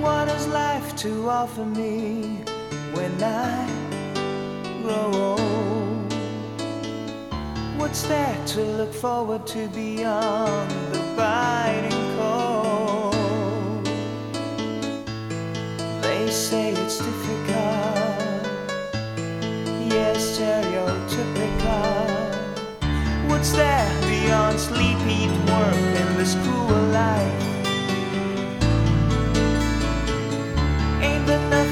what has life to offer me when I grow old? What's there to look forward to beyond the biting cold? They say it's difficult, yes, stereotypical. What's there beyond sleep, eat, work, and this cruel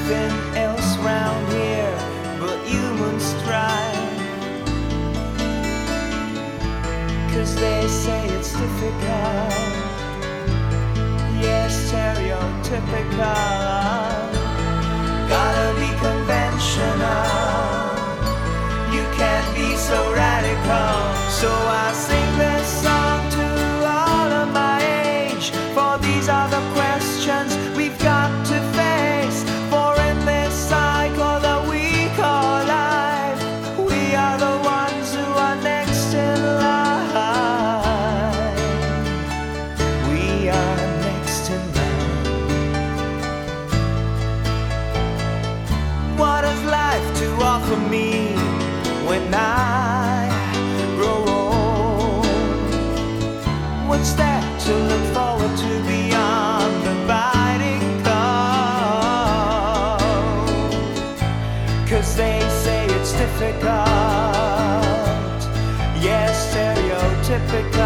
nothing else round here but human strife? Cause they say it's difficult, yes, stereotypical. perfect